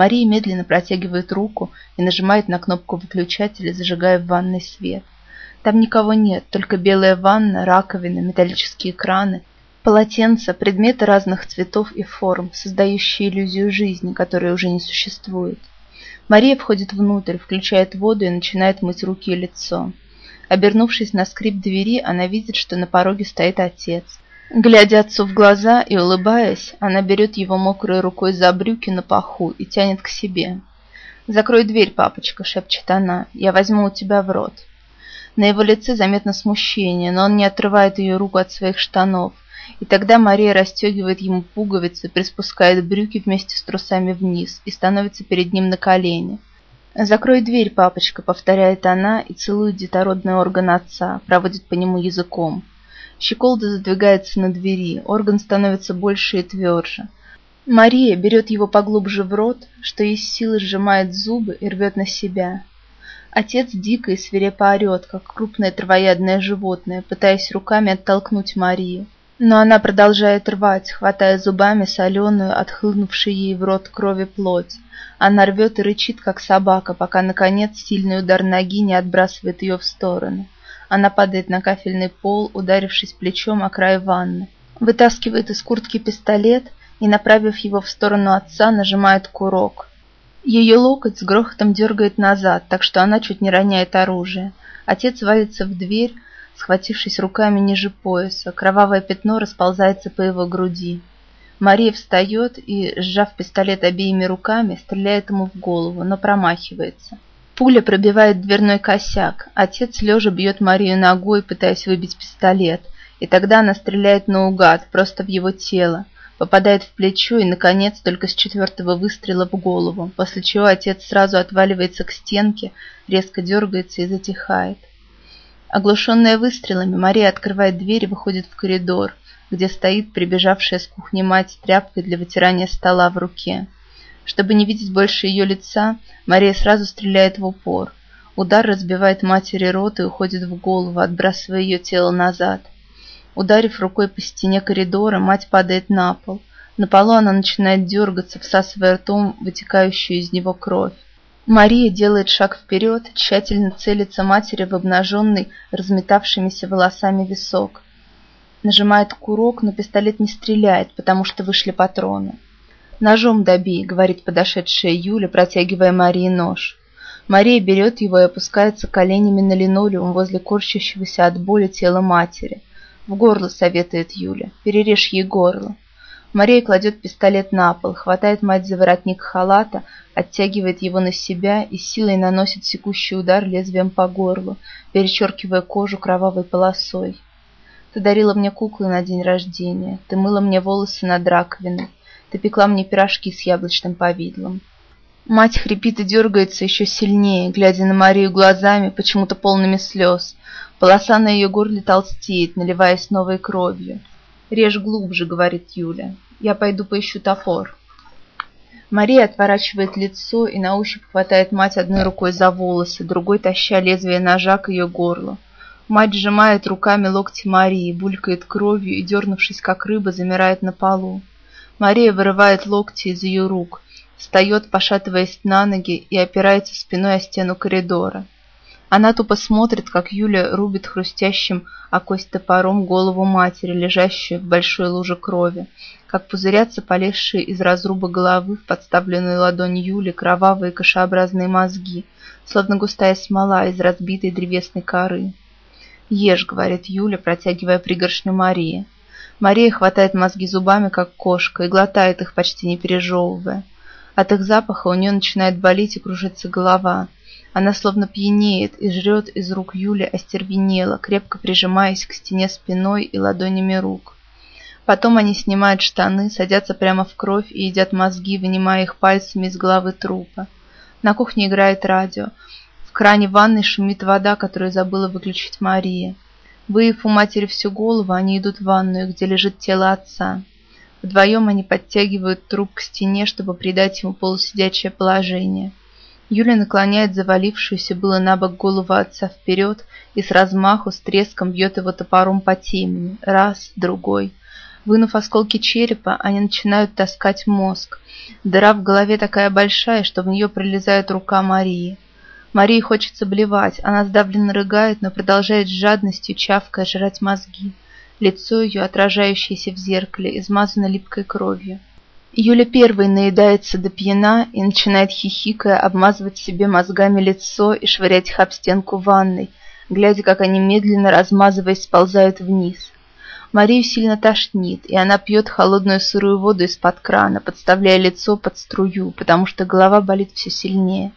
Мария медленно протягивает руку и нажимает на кнопку выключателя, зажигая в ванной свет. Там никого нет, только белая ванна, раковины, металлические краны, полотенца, предметы разных цветов и форм, создающие иллюзию жизни, которая уже не существует. Мария входит внутрь, включает воду и начинает мыть руки и лицо. Обернувшись на скрип двери, она видит, что на пороге стоит отец. Глядя отцу в глаза и улыбаясь, она берет его мокрой рукой за брюки на паху и тянет к себе. «Закрой дверь, папочка», — шепчет она, — «я возьму у тебя в рот». На его лице заметно смущение, но он не отрывает ее руку от своих штанов. И тогда Мария расстегивает ему пуговицы, приспускает брюки вместе с трусами вниз и становится перед ним на колени. «Закрой дверь, папочка», — повторяет она и целует детородный орган отца, проводит по нему языком. Щеколда задвигается на двери, орган становится больше и тверже. Мария берет его поглубже в рот, что из силы сжимает зубы и рвет на себя. Отец дико и свирепо орет, как крупное травоядное животное, пытаясь руками оттолкнуть Марию. Но она продолжает рвать, хватая зубами соленую, отхлынувшую ей в рот крови плоть. Она рвет и рычит, как собака, пока, наконец, сильный удар ноги не отбрасывает ее в сторону. Она падает на кафельный пол, ударившись плечом о край ванны. Вытаскивает из куртки пистолет и, направив его в сторону отца, нажимает курок. Ее локоть с грохотом дергает назад, так что она чуть не роняет оружие. Отец валится в дверь, схватившись руками ниже пояса. Кровавое пятно расползается по его груди. Мария встает и, сжав пистолет обеими руками, стреляет ему в голову, но промахивается. Пуля пробивает дверной косяк. Отец лежа бьет Марию ногой, пытаясь выбить пистолет. И тогда она стреляет наугад, просто в его тело попадает в плечо и, наконец, только с четвертого выстрела в голову, после чего отец сразу отваливается к стенке, резко дергается и затихает. Оглушенная выстрелами, Мария открывает дверь и выходит в коридор, где стоит прибежавшая с кухни мать с тряпкой для вытирания стола в руке. Чтобы не видеть больше ее лица, Мария сразу стреляет в упор. Удар разбивает матери рот и уходит в голову, отбрасывая ее тело назад. Ударив рукой по стене коридора, мать падает на пол. На полу она начинает дергаться, всасывая ртом вытекающую из него кровь. Мария делает шаг вперед, тщательно целится матери в обнаженный, разметавшимися волосами висок. Нажимает курок, но пистолет не стреляет, потому что вышли патроны. «Ножом добей», — говорит подошедшая Юля, протягивая Марии нож. Мария берет его и опускается коленями на линолеум возле корчащегося от боли тела матери. В горло советует Юля. Перережь ей горло. Мария кладет пистолет на пол, хватает мать за воротник халата, оттягивает его на себя и силой наносит секущий удар лезвием по горлу, перечеркивая кожу кровавой полосой. Ты дарила мне куклы на день рождения, ты мыла мне волосы над раковиной, ты пекла мне пирожки с яблочным повидлом. Мать хрипит и дергается еще сильнее, глядя на Марию глазами, почему-то полными слез. Полоса на ее горле толстеет, наливаясь новой кровью. «Режь глубже», — говорит Юля. «Я пойду поищу топор». Мария отворачивает лицо и на ощупь хватает мать одной рукой за волосы, другой таща лезвие ножа к ее горлу. Мать сжимает руками локти Марии, булькает кровью и, дернувшись как рыба, замирает на полу. Мария вырывает локти из ее рук, встает, пошатываясь на ноги и опирается спиной о стену коридора. Она тупо смотрит, как Юля рубит хрустящим о кость топором голову матери, лежащую в большой луже крови, как пузырятся полезшие из разруба головы в подставленную ладонь Юли кровавые кашеобразные мозги, словно густая смола из разбитой древесной коры. «Ешь», — говорит Юля, протягивая пригоршню Марии. Мария хватает мозги зубами, как кошка, и глотает их, почти не пережевывая. От их запаха у нее начинает болеть и кружиться голова — она словно пьянеет и жрет из рук Юли остервенело, крепко прижимаясь к стене спиной и ладонями рук. Потом они снимают штаны, садятся прямо в кровь и едят мозги, вынимая их пальцами из головы трупа. На кухне играет радио. В кране ванной шумит вода, которую забыла выключить Мария. Выев у матери всю голову, они идут в ванную, где лежит тело отца. Вдвоем они подтягивают труп к стене, чтобы придать ему полусидячее положение. Юля наклоняет завалившуюся было на бок голову отца вперед и с размаху с треском бьет его топором по темени. Раз, другой. Вынув осколки черепа, они начинают таскать мозг. Дыра в голове такая большая, что в нее пролезает рука Марии. Марии хочется блевать, она сдавленно рыгает, но продолжает с жадностью, чавкая, жрать мозги. Лицо ее, отражающееся в зеркале, измазано липкой кровью. Юля первой наедается до пьяна и начинает хихикая обмазывать себе мозгами лицо и швырять их об стенку ванной, глядя, как они медленно, размазываясь, сползают вниз. Марию сильно тошнит, и она пьет холодную сырую воду из-под крана, подставляя лицо под струю, потому что голова болит все сильнее.